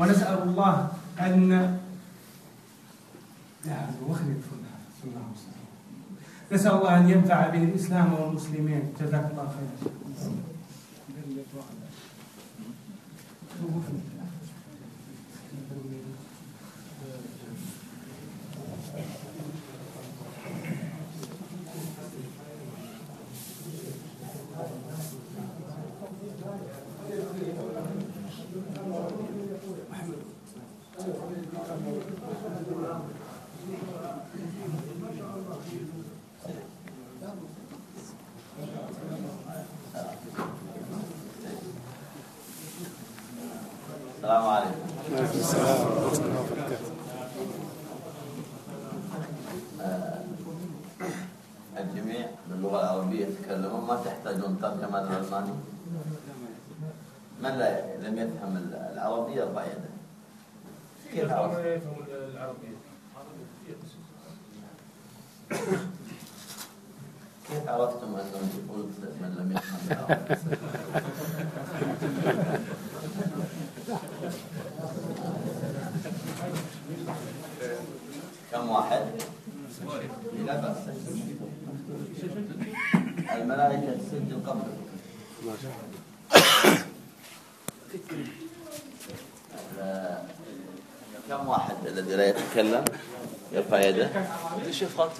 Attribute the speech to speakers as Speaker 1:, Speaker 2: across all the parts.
Speaker 1: ونسأل الله أن لا وخلي الله نسأل الله أن ينفع به الإسلام والمسلمين. جزاك الله خيرا
Speaker 2: السلام عليكم آه، الجميع باللغة العربية يتكلمون ما تحتاجون ترجمة للألماني من لا لم يفهم العربية يرفع يده كيف؟
Speaker 1: يفهم العربية
Speaker 2: كيف عرفتم أنه قلت من لم يفهم العربية؟ كم واحد؟ لا بأس الملائكة تسجل قبلكم كم واحد الذي لا يتكلم؟ يرفع يده.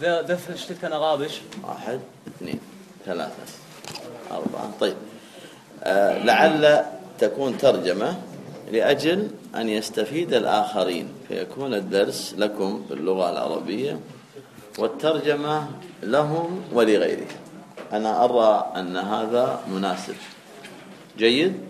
Speaker 3: wer, wer versteht kein Arabisch?
Speaker 2: واحد اثنين ثلاثة أربعة. طيب. آه لعل تكون ترجمة لأجل أن يستفيد الآخرين فيكون الدرس لكم باللغة العربية والترجمة لهم ولغيرهم. أنا أرى أن هذا مناسب. جيد؟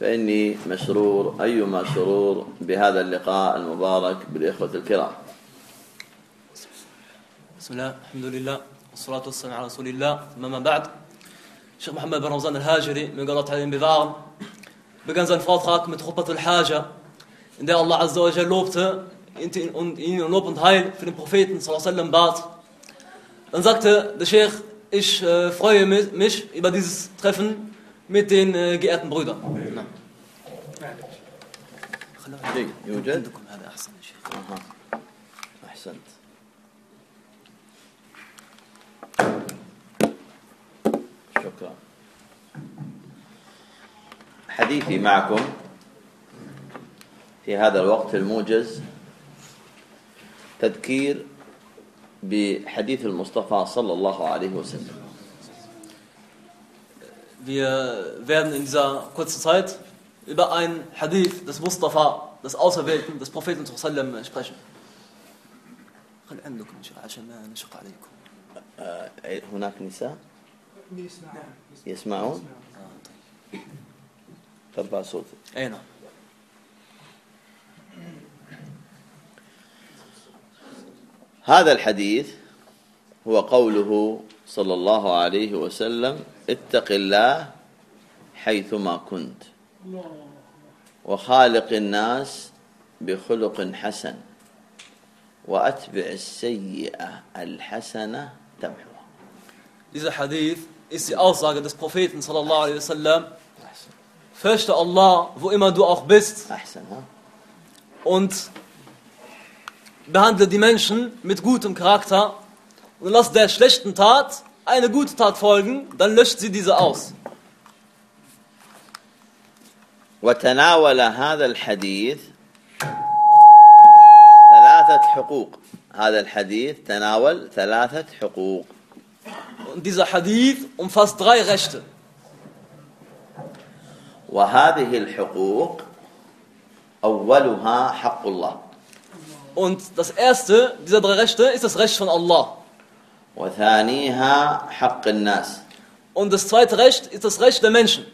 Speaker 2: فإني مسرور أيما سرور بهذا اللقاء المبارك بالإخوة الكرام.
Speaker 3: بسم الله الحمد لله والصلاة والسلام على رسول الله. أما بعد شيخ محمد بن رمضان الهاجري من قضاء تعليم بذار بقنز الفاتحة من خطبة الحاجة. إن الله عز وجل لوبت in ihn Lob und في البروفيت صلى الله عليه وسلم بات. إن der Sheikh, ich äh, freue mich über mit den äh, geehrten Brüdern.
Speaker 2: يوجد
Speaker 3: عندكم هذا أحسن يا شيخ.
Speaker 2: أها. أحسنت شكرا حديثي معكم في هذا الوقت الموجز تذكير بحديث المصطفى صلى الله عليه وسلم
Speaker 3: Wir werden in dieser kurzen Zeit über ein Hadith des Mustafa, des Auserwählten, des Propheten sallam sprechen. خلي عندكم إن شاء الله عشان ما نشق عليكم.
Speaker 2: آه، هناك نساء يسمعون ترفع صوتك
Speaker 3: أي نعم.
Speaker 2: هذا الحديث هو قوله صلى الله عليه وسلم اتق الله حيثما كنت وخالق الناس بخلق حسن وأتبع السيئة الحسنة تمحوها
Speaker 3: Dieser Hadith ist die Aussage des Propheten sallallahu alaihi wasallam. Fürchte Allah, wo immer du auch bist und behandle die Menschen mit gutem Charakter und lass der schlechten Tat eine gute Tat folgen, dann löscht sie diese aus.
Speaker 2: وتناول هذا الحديث ثلاثة حقوق هذا الحديث تناول ثلاثة حقوق
Speaker 3: Und dieser Hadith umfasst drei Rechte.
Speaker 2: وهذه الحقوق أولها حق الله
Speaker 3: Und das erste dieser drei Rechte ist das Recht von Allah.
Speaker 2: وثانيها حق الناس
Speaker 3: Und das zweite Recht ist das Recht der Menschen.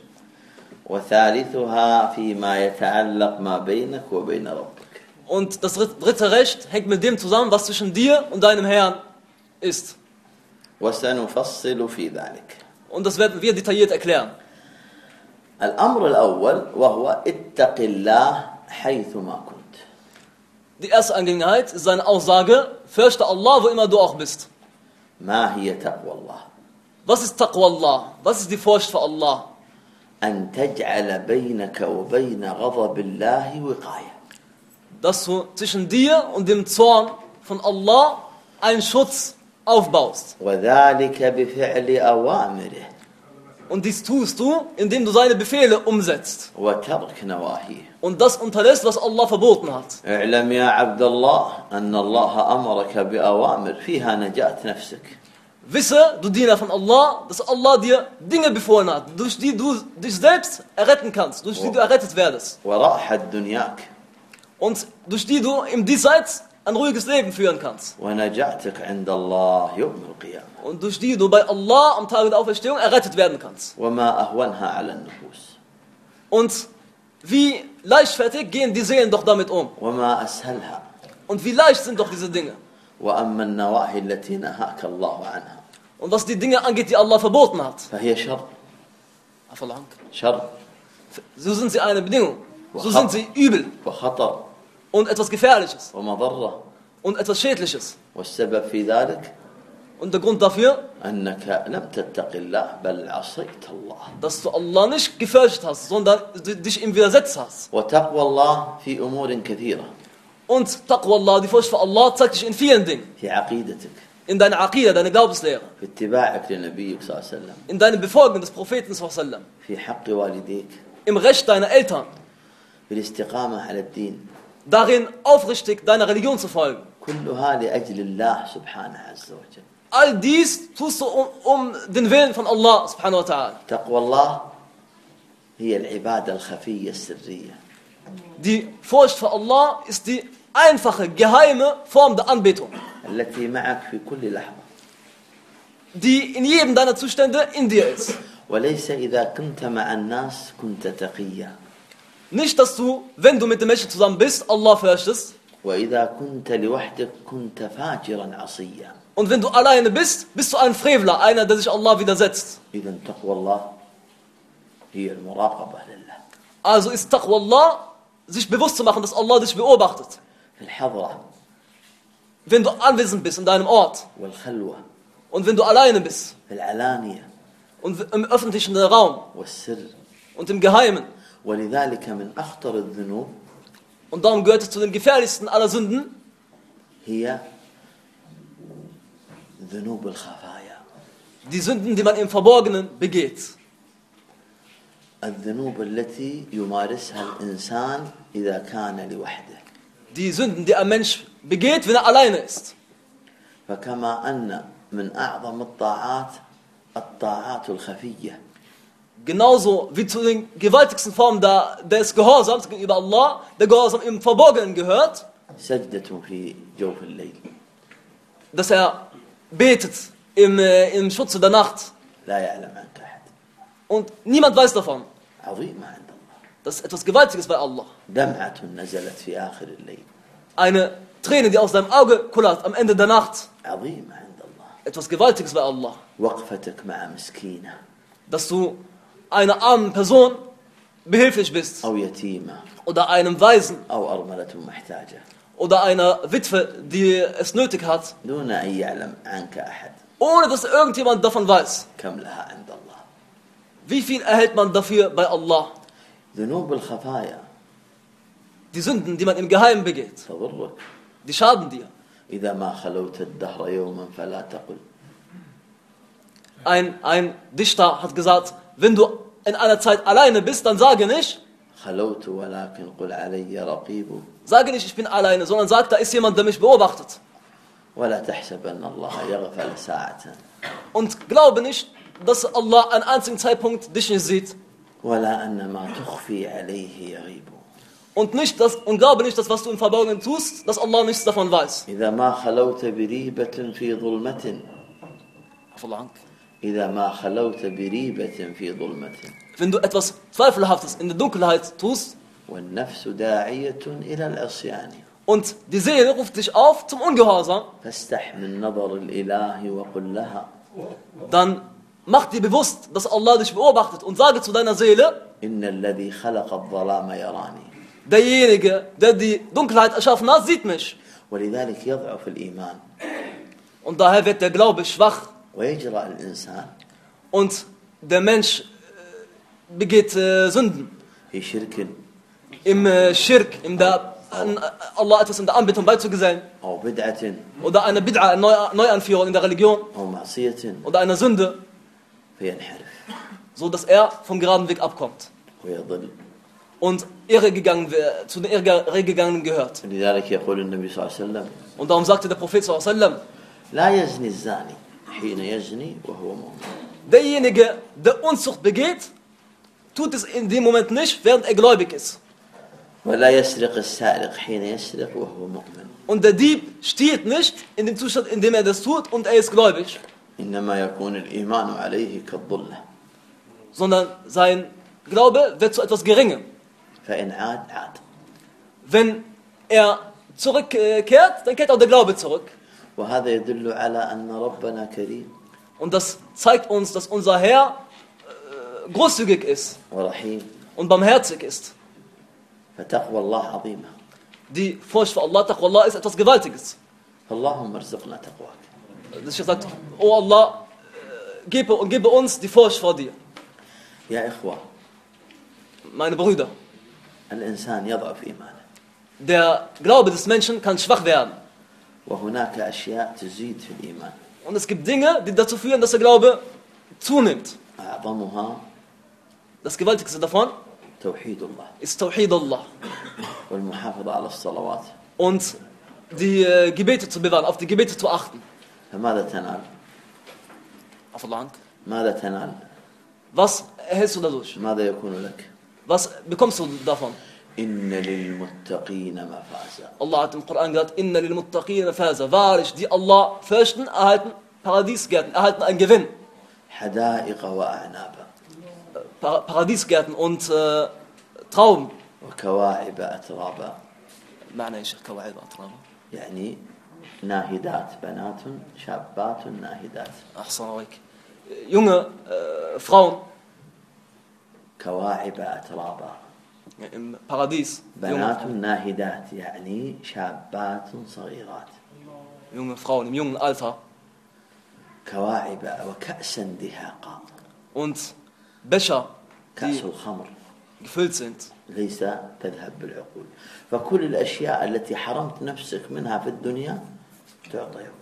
Speaker 2: وثالثها فيما يتعلق ما بينك وبين ربك
Speaker 3: Und das dritt- dritte Recht hängt mit dem zusammen, was zwischen dir und deinem Herrn ist.
Speaker 2: وسنفصل في ذلك
Speaker 3: Und das werden wir detailliert erklären.
Speaker 2: الأمر الأول وهو اتق الله حيثما كنت
Speaker 3: Die erste Angelegenheit ist seine Aussage, fürchte Allah, wo immer du auch bist.
Speaker 2: ما هي تقوى الله؟
Speaker 3: بس تقوى الله. بس دي فوش في الله
Speaker 2: أن تجعل بينك وبين غضب الله وقاية.
Speaker 3: Dass du zwischen dir und dem Zorn von Allah einen Schutz aufbaust.
Speaker 2: وذلك بفعل أوامره.
Speaker 3: Und dies tust du, indem du seine Befehle umsetzt.
Speaker 2: وترك نواهيه
Speaker 3: Und das unterlässt, was Allah verboten hat.
Speaker 2: اعلم يا عبد الله أن الله أمرك بأوامر فيها نجاة نفسك
Speaker 3: Wisse, du Diener von Allah, dass Allah dir Dinge befohlen hat, durch die du dich selbst erretten kannst, durch die du errettet werdest.
Speaker 2: وراحة دنياك
Speaker 3: Und durch die du im Diesseits ein ruhiges Leben führen kannst. Und durch die du bei Allah am Tage der Auferstehung errettet werden kannst. Und wie leichtfertig gehen die Seelen doch damit um. Und wie leicht sind doch diese Dinge. Und was die Dinge angeht, die Allah verboten hat. So sind sie eine Bedingung. So sind sie übel und etwas Gefährliches
Speaker 2: ومضرة
Speaker 3: und etwas Schädliches.
Speaker 2: والسبب في ذلك
Speaker 3: Und der Grund dafür,
Speaker 2: أنك لم تتق الله بل عصيت الله
Speaker 3: dass du Allah nicht gefürchtet hast, sondern dich ihm widersetzt hast.
Speaker 2: وتقوى الله في أمور كثيرة
Speaker 3: Und Taqwa Allah, die Furcht vor Allah, zeigt sich in vielen Dingen.
Speaker 2: في عقيدتك
Speaker 3: In deiner Aqidah, deiner Glaubenslehre.
Speaker 2: في اتباعك لنبيك صلى الله عليه وسلم
Speaker 3: In deinem Befolgen des Propheten, sallam,
Speaker 2: في حق والديك
Speaker 3: im Recht deiner Eltern.
Speaker 2: في الاستقامة على الدين
Speaker 3: Darin aufrichtig deiner Religion zu folgen.
Speaker 2: كلها لأجل الله سبحانه عز وجل
Speaker 3: All dies tust du um, um den Willen von Allah, subhanahu wa ta'ala.
Speaker 2: تقوى الله هي العبادة الخفية السرية
Speaker 3: Die Furcht vor Allah ist die einfache, geheime Form der Anbetung,
Speaker 2: التي معك في كل لحظة
Speaker 3: die in jedem deiner Zustände in dir ist.
Speaker 2: وليس إذا كنت مع الناس كنت تقيا
Speaker 3: nicht, dass du, wenn du mit den Menschen zusammen bist, Allah fürchtest. Und wenn du alleine bist, bist du ein Frevler, einer, der sich Allah widersetzt. Also ist Taqwa Allah, sich bewusst zu machen, dass Allah dich beobachtet. Wenn du anwesend bist in deinem Ort. Und wenn du alleine bist. Und im öffentlichen Raum. Und im Geheimen.
Speaker 2: ولذلك من أخطر الذنوب
Speaker 3: Und darum gehört es zu den gefährlichsten aller Sünden,
Speaker 2: هي ذنوب الخفايا
Speaker 3: die Sünden, die man im Verborgenen begeht.
Speaker 2: الذنوب التي يمارسها الإنسان إذا كان لوحده
Speaker 3: Die Sünden, die ein Mensch begeht, wenn er alleine ist.
Speaker 2: فكما أن من أعظم الطاعات الطاعات الخفية
Speaker 3: Genauso wie zu den gewaltigsten Formen des Gehorsams gegenüber Allah, der Gehorsam im Verborgenen gehört, dass er betet im, äh, im Schutze der Nacht. Und niemand weiß davon. Das ist etwas Gewaltiges bei Allah. Eine Träne, die aus deinem Auge kullert am Ende der Nacht. Etwas Gewaltiges bei Allah. Dass du einer armen Person behilflich bist. Oder einem
Speaker 2: Weisen.
Speaker 3: Oder einer Witwe, die es nötig hat. Ohne dass irgendjemand davon weiß. Wie viel erhält man dafür bei Allah? Die Sünden, die man im Geheimen begeht. Die schaden dir. Ein, ein Dichter hat gesagt, wenn du in einer Zeit alleine bist, dann sage nicht, sage nicht, ich bin alleine, sondern sag, da ist jemand, der mich beobachtet. Und glaube nicht, dass Allah an einzigen Zeitpunkt dich nicht sieht. Und, nicht das, und glaube nicht, dass was du im Verborgenen tust, dass Allah nichts davon weiß.
Speaker 2: إذا ما خلوت بريبة في ظلمة ظلمة
Speaker 3: Wenn du etwas Zweifelhaftes in der Dunkelheit tust
Speaker 2: والنفس داعية إلى العصيان
Speaker 3: Und die Seele ruft dich auf zum Ungehorsam.
Speaker 2: فاستح من نظر الإله وقل لها
Speaker 3: Dann mach dir bewusst, dass Allah dich beobachtet und sage zu deiner Seele,
Speaker 2: إن الذي خلق الظلام يراني
Speaker 3: derjenige, der die Dunkelheit erschaffen hat, sieht mich.
Speaker 2: ولذلك يضعف الإيمان
Speaker 3: Und daher wird der Glaube schwach Und der Mensch äh, begeht äh, Sünden. Im äh, Schirk, im da Allah etwas in der Anbetung beizugesellen. Oder eine Bid'a, einer Neuanführung in der Religion. Oder eine Sünde. So dass er vom geraden Weg abkommt. Und irre gegangen, zu den Irregegangenen gehört. Und darum sagte der Prophet
Speaker 2: sallallahu alaihi wasallam: حين يزني وهو مؤمن
Speaker 3: derjenige, der Unzucht begeht, tut es in dem Moment nicht, während er gläubig ist.
Speaker 2: ولا يسرق السارق حين يسرق وهو مؤمن
Speaker 3: Und der Dieb stiehlt nicht in dem Zustand, in dem er das tut und er ist gläubig,
Speaker 2: إنما يكون الإيمان عليه كالظلة
Speaker 3: sondern sein Glaube wird zu etwas Geringem.
Speaker 2: فإن عاد عاد
Speaker 3: Wenn er zurückkehrt, dann kehrt auch der Glaube zurück. Und das zeigt uns, dass unser Herr äh, großzügig ist und barmherzig ist. Die Furcht vor Allah, Taqwa ist etwas Gewaltiges.
Speaker 2: Das ist
Speaker 3: Schiff sagt, oh Allah, äh, gebe, und gebe uns die Furcht vor dir. Meine Brüder. Der Glaube des Menschen kann schwach werden. Und es gibt Dinge, die dazu führen, dass der Glaube zunimmt. Das Gewaltigste davon ist Tawhid Allah. Und die äh, Gebete zu bewahren, auf die Gebete zu achten. Was erhältst du dadurch? Was bekommst du davon?
Speaker 2: إن للمتقين مفازا.
Speaker 3: الله عتم القرآن قالت إن للمتقين مفازا. فارش دي الله فاشتن أهلتن باراديس قاتن أهلتن أن جفن
Speaker 2: حدائق وأعناب.
Speaker 3: باراديس قاتن أنت آه، تراوم.
Speaker 2: وكواعب أترابا
Speaker 3: معنى إيش كواعب أترابا
Speaker 2: يعني ناهدات بنات شابات ناهدات.
Speaker 3: أحسن ويك يونغ آه، فراون
Speaker 2: كواعب أترابا
Speaker 3: باراديس
Speaker 2: بنات ناهدات يعني شابات صغيرات.
Speaker 3: يوم فراون يوم الالتا
Speaker 2: كواعب وكاسا دهاقا
Speaker 3: und بشا
Speaker 2: كأس الخمر.
Speaker 3: gefüllt
Speaker 2: ليس تذهب بالعقول. فكل الأشياء التي حرمت نفسك منها في الدنيا تعطى يوم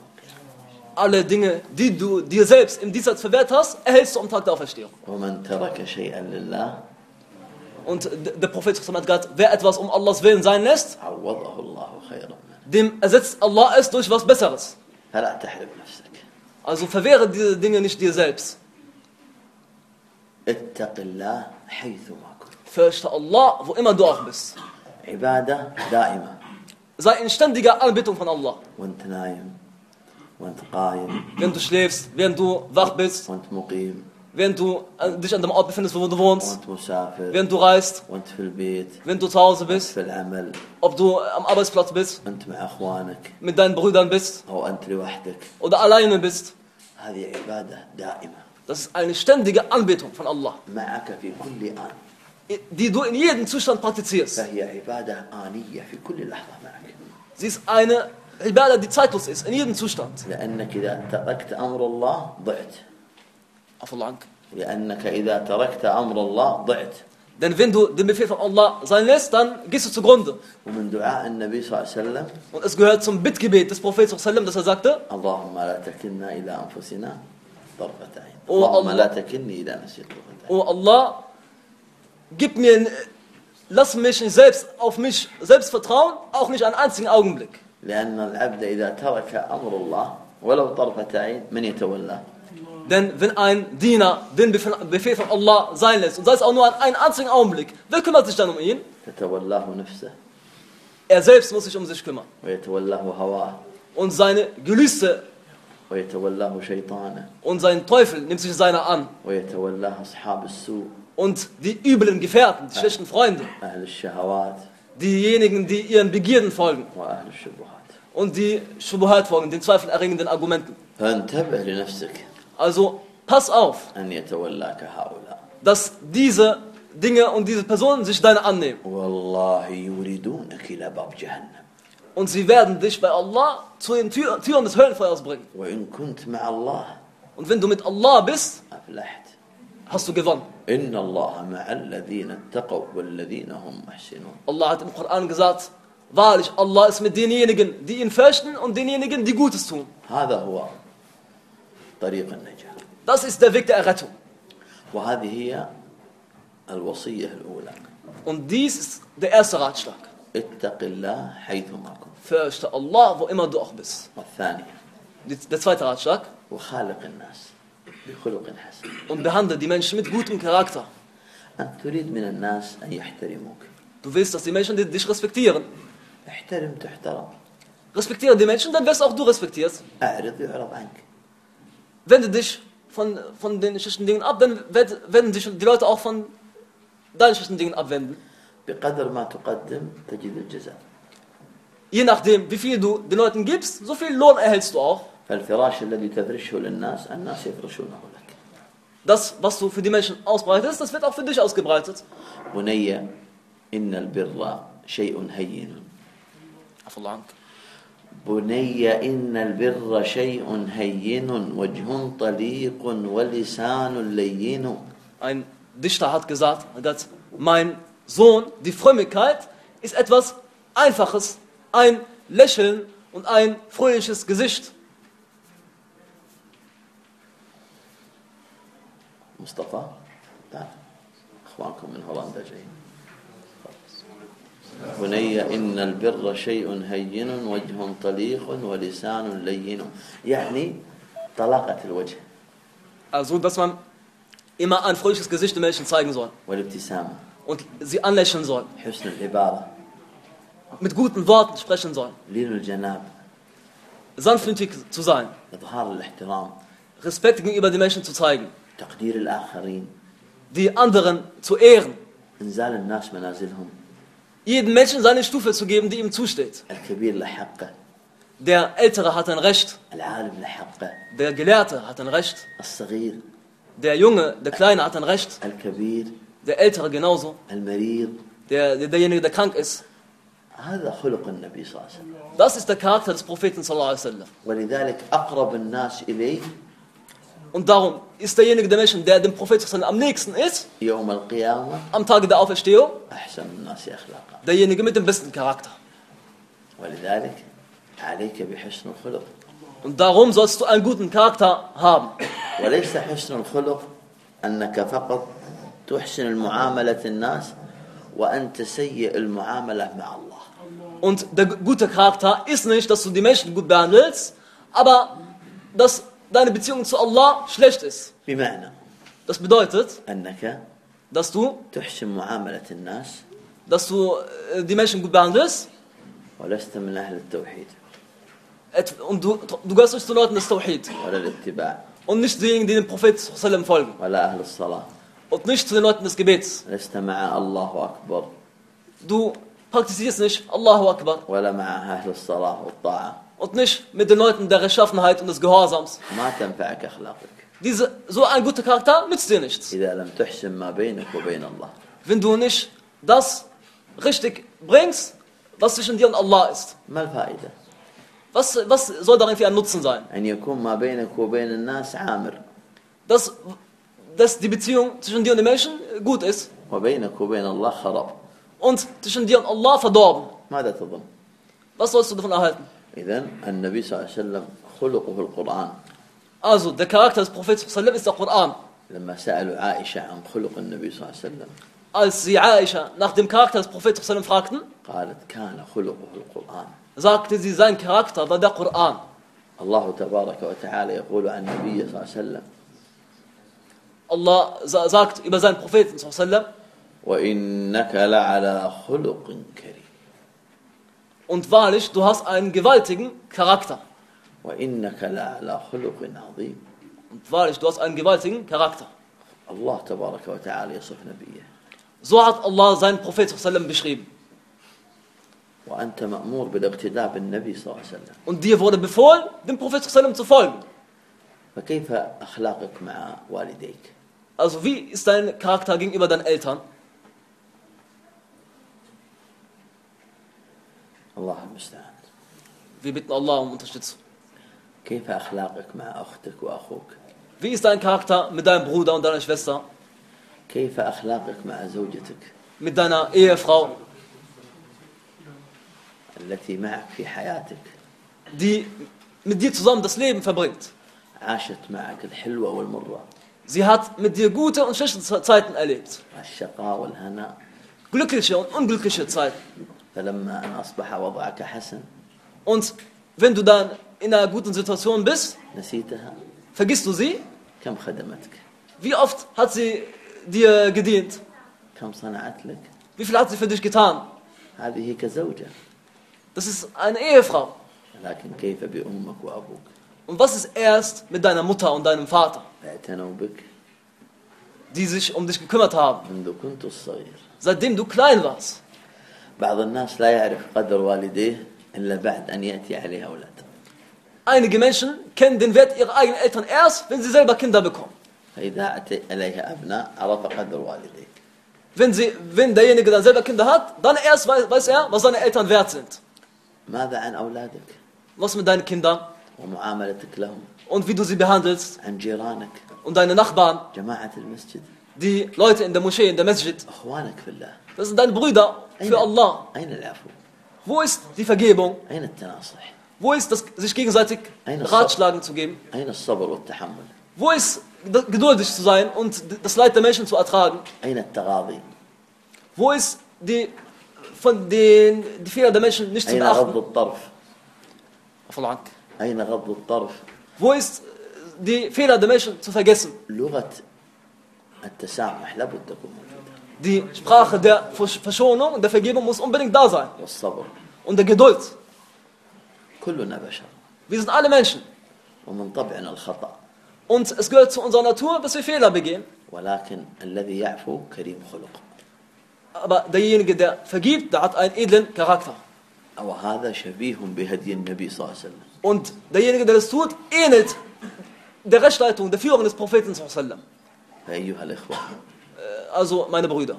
Speaker 3: Alle Dinge, die du dir selbst in dieser Zeit verwehrt hast, erhältst du am Tag der Auferstehung.
Speaker 2: ومن ترك شيئا لله
Speaker 3: Und der Prophet hat gesagt, wer etwas um Allahs Willen sein lässt, dem ersetzt Allah es durch was Besseres. Also verwehre diese Dinge nicht dir selbst. Fürchte Allah, wo immer du auch bist. Sei in ständiger Anbetung von Allah. Wenn du schläfst, wenn du wach bist wenn du äh, dich an dem Ort befindest, wo du wohnst, wenn du reist, wenn du zu Hause bist, ob du am Arbeitsplatz bist, mit deinen Brüdern bist. Oder alleine bist. Das ist eine ständige Anbetung von Allah, die du in jedem Zustand praktizierst. Sie ist eine Ibadah, die zeitlos ist, in jedem Zustand.
Speaker 2: لأنك إذا تركت أمر الله ضعت
Speaker 3: Auf Allah. Dank.
Speaker 2: لأنك إذا تركت أمر الله ضعت
Speaker 3: Denn wenn du den Befehl von Allah sein lässt, dann gehst du zugrunde.
Speaker 2: ومن دعاء النبي صلى الله عليه وسلم
Speaker 3: Und es gehört zum Bittgebet des Propheten, dass er sagte,
Speaker 2: اللهم لا تكلنا إلى أنفسنا طرفة عين
Speaker 3: Oh,
Speaker 2: اللهم
Speaker 3: Allah.
Speaker 2: لا تكلني إذا نسيت طرفة عين
Speaker 3: O Allah, gib mir, lass mich nicht selbst auf mich selbst vertrauen, auch nicht einen einzigen Augenblick.
Speaker 2: لأن العبد إذا ترك أمر الله ولو طرفة عين من يتولاه
Speaker 3: Denn wenn ein Diener den Befehl, Befehl von Allah sein lässt, und sei es auch nur an einen einzigen Augenblick, wer kümmert sich dann um ihn?
Speaker 2: تتولاه نفسه
Speaker 3: Er selbst muss sich um sich kümmern.
Speaker 2: ويتولاه هواه
Speaker 3: Und seine Gelüste
Speaker 2: ويتولاه شيطانه
Speaker 3: und sein Teufel nimmt sich seiner an.
Speaker 2: ويتولاه أصحاب السوء
Speaker 3: Und die üblen Gefährten, die schlechten Freunde,
Speaker 2: أهل الشهوات
Speaker 3: diejenigen, die ihren Begierden folgen
Speaker 2: وأهل الشبهات
Speaker 3: und die Schubuhat folgen, den zweifelerregenden Argumenten.
Speaker 2: فانتبه لنفسك
Speaker 3: Also pass auf,
Speaker 2: أن يتولاك هؤلاء
Speaker 3: dass diese Dinge und diese Personen sich deiner annehmen.
Speaker 2: والله يوردونك إلى باب جهنم
Speaker 3: Und sie werden dich bei Allah zu den Tür, Türen des Höllenfeuers bringen.
Speaker 2: وإن كنت مع الله
Speaker 3: Und wenn du mit Allah bist,
Speaker 2: أفلحت
Speaker 3: hast du gewonnen.
Speaker 2: إن الله مع الذين اتقوا والذين هم محسنون
Speaker 3: Allah hat im Koran gesagt, wahrlich, Allah ist mit denjenigen, die ihn fürchten und denjenigen, die Gutes tun.
Speaker 2: هذا هو طريق النجاة
Speaker 3: Das ist der Weg der Errettung.
Speaker 2: وهذه هي الوصية الأولى
Speaker 3: Und dies ist der erste Ratschlag.
Speaker 2: اتق الله حيثما كنت
Speaker 3: Fürchte Allah, wo immer du auch bist.
Speaker 2: والثانية
Speaker 3: Der zweite Ratschlag.
Speaker 2: وخالق الناس بخلق حسن
Speaker 3: Und behandle die Menschen mit gutem Charakter.
Speaker 2: أنت تريد من الناس أن يحترموك
Speaker 3: Du willst, dass die Menschen dich respektieren.
Speaker 2: احترم تحترم
Speaker 3: Respektiere die Menschen, dann wirst auch du respektiert.
Speaker 2: أعرض يعرض عنك
Speaker 3: Wende dich von, von den schlechten Dingen ab, dann werd- werden dich die Leute auch von deinen schlechten Dingen abwenden.
Speaker 2: بقدر ما تقدم تجد الجزاء
Speaker 3: Je nachdem, wie viel du den Leuten gibst, so viel Lohn erhältst du auch.
Speaker 2: فالفراش الذي تفرشه للناس الناس يفرشونه لك
Speaker 3: Das, was du für die Menschen ausbreitest, das wird auch für dich ausgebreitet.
Speaker 2: بني إن البر شيء هين بني إن البر شيء هين وجه طليق ولسان لين
Speaker 3: Ein Dichter hat gesagt, er hat gesagt, mein Sohn, die Frömmigkeit ist etwas Einfaches, ein Lächeln und ein fröhliches Gesicht.
Speaker 2: مصطفى تعال اخوانكم من هولندا جايين بني ان البر شيء هين وجه طليق ولسان لين يعني طلاقة الوجه
Speaker 3: Also, dass man immer ein fröhliches Gesicht den Menschen zeigen soll
Speaker 2: والابتسامة
Speaker 3: und sie anlächeln soll,
Speaker 2: حسن العبارة
Speaker 3: mit guten Worten sprechen soll,
Speaker 2: لين الجناب
Speaker 3: sanftmütig zu sein,
Speaker 2: إظهار الاحترام
Speaker 3: Respekt gegenüber den Menschen zu zeigen,
Speaker 2: تقدير الآخرين
Speaker 3: die anderen zu ehren,
Speaker 2: إنزال الناس منازلهم
Speaker 3: jedem Menschen seine Stufe zu geben, die ihm zusteht. Der Ältere hat ein Recht. Der Gelehrte hat ein Recht. Der Junge, der Kleine hat ein Recht. Der Ältere genauso. Der, derjenige, der krank ist. Das ist der Charakter des Propheten. Und darum ist derjenige der Menschen, der dem Propheten sallallahu alaihi wasallam am nächsten ist,
Speaker 2: يوم القيامة
Speaker 3: am Tage der Auferstehung,
Speaker 2: أحسن الناس أخلاقا
Speaker 3: derjenige mit dem besten Charakter.
Speaker 2: ولذلك عليك بحسن الخلق
Speaker 3: Und darum sollst du einen guten Charakter haben.
Speaker 2: وليس حسن الخلق أنك فقط تحسن المعاملة الناس وأنت سيء المعاملة مع الله
Speaker 3: Und der gute Charakter ist nicht, dass du die Menschen gut behandelst, aber dass deine Beziehung zu Allah schlecht ist.
Speaker 2: بمعنى
Speaker 3: Das bedeutet,
Speaker 2: أنك
Speaker 3: dass du,
Speaker 2: تحسن معاملة الناس
Speaker 3: dass du äh, die Menschen gut behandelst
Speaker 2: ولست من أهل التوحيد
Speaker 3: und du, du gehörst nicht zu Leuten des Tawhid
Speaker 2: ولا الاتباع
Speaker 3: und nicht zu denjenigen, die dem alaihi wasallam folgen
Speaker 2: ولا أهل الصلاة
Speaker 3: und nicht zu den Leuten des Gebets.
Speaker 2: لست مع الله أكبر
Speaker 3: Du praktizierst nicht Allahu Akbar
Speaker 2: ولا مع أهل الصلاة والطاعة
Speaker 3: und nicht mit den Leuten der Rechtschaffenheit und des Gehorsams. Diese, so ein guter Charakter nützt dir nichts. Wenn du nicht das richtig bringst, was zwischen dir und Allah ist. Was, was soll darin für ein Nutzen sein? Dass, dass die Beziehung zwischen dir und den Menschen gut ist. Und zwischen dir und Allah verdorben. Was sollst du davon erhalten?
Speaker 2: إذا النبي صلى الله عليه وسلم خلقه القرآن
Speaker 3: Also, der Charakter des Propheten wasallam ist der Koran.
Speaker 2: لما سألوا عائشة عن خلق النبي صلى الله عليه وسلم
Speaker 3: Als sie Aisha nach dem Charakter des Propheten wasallam fragten,
Speaker 2: قالت كان خلقه القرآن
Speaker 3: sagte sie, sein Charakter war der Koran.
Speaker 2: الله تبارك وتعالى يقول عن النبي صلى الله عليه وسلم
Speaker 3: Allah sa- sagt über seinen Propheten wasallam,
Speaker 2: وإنك لعلى خلق كريم
Speaker 3: Und wahrlich, du hast einen gewaltigen Charakter. Und wahrlich, du hast einen gewaltigen Charakter.
Speaker 2: Allah ta'ala.
Speaker 3: So hat Allah seinen Prophet beschrieben. Und dir wurde befohlen, dem Prophet zu folgen. Also wie ist dein Charakter gegenüber deinen Eltern?
Speaker 2: الله المستعان.
Speaker 3: في بيت الله unterstützen
Speaker 2: كيف أخلاقك مع أختك وأخوك؟
Speaker 3: في استان كاركتر مع دين برودر و
Speaker 2: كيف أخلاقك مع زوجتك؟
Speaker 3: مع دين ايفراو
Speaker 2: التي معك في حياتك.
Speaker 3: دي mit dir zusammen das
Speaker 2: عاشت معك الحلوة والمرة.
Speaker 3: Sie hat mit dir gute und schlechte Zeiten erlebt. Glückliche und unglückliche Zeiten. Und wenn du dann in einer guten Situation bist, vergisst du sie? Wie oft hat sie dir gedient? Wie viel hat sie für dich getan? Das ist eine Ehefrau. Und was ist erst mit deiner Mutter und deinem Vater? Die sich um dich gekümmert haben. Seitdem du klein warst.
Speaker 2: بعض الناس لا يعرف قدر والديه إلا بعد أن يأتي عليه أولاد
Speaker 3: Einige Menschen kennen den Wert ihrer eigenen Eltern erst, wenn sie selber Kinder bekommen.
Speaker 2: فإذا أتى إليه أبناء عرف قدر والديه
Speaker 3: Wenn, sie, wenn derjenige dann selber Kinder hat, dann erst weiß, weiß er, was seine Eltern wert sind.
Speaker 2: ماذا عن أولادك
Speaker 3: Was mit deinen Kindern
Speaker 2: ومعاملتك لهم
Speaker 3: und wie du sie behandelst
Speaker 2: عن جيرانك
Speaker 3: und deine Nachbarn,
Speaker 2: جماعة المسجد
Speaker 3: die Leute in der Moschee, in der Masjid.
Speaker 2: أخوانك في الله
Speaker 3: Das sind deine Brüder für Allah? Wo ist die Vergebung? Wo ist das, sich gegenseitig Ratschlagen zu geben? Wo ist geduldig zu sein und das Leid der Menschen zu ertragen? Wo ist die, von den, die Fehler der Menschen nicht zu beachten? Wo ist äh, die Fehler der Menschen zu vergessen? Die Sprache der Verschonung und der Vergebung muss unbedingt da sein. Und der Geduld. Wir sind alle Menschen. Und es gehört zu unserer Natur, dass wir Fehler begehen. Aber derjenige, der vergibt, der hat einen edlen Charakter. Und derjenige, der das tut, ähnelt der Rechtsleitung, der Führung des Propheten also meine Brüder.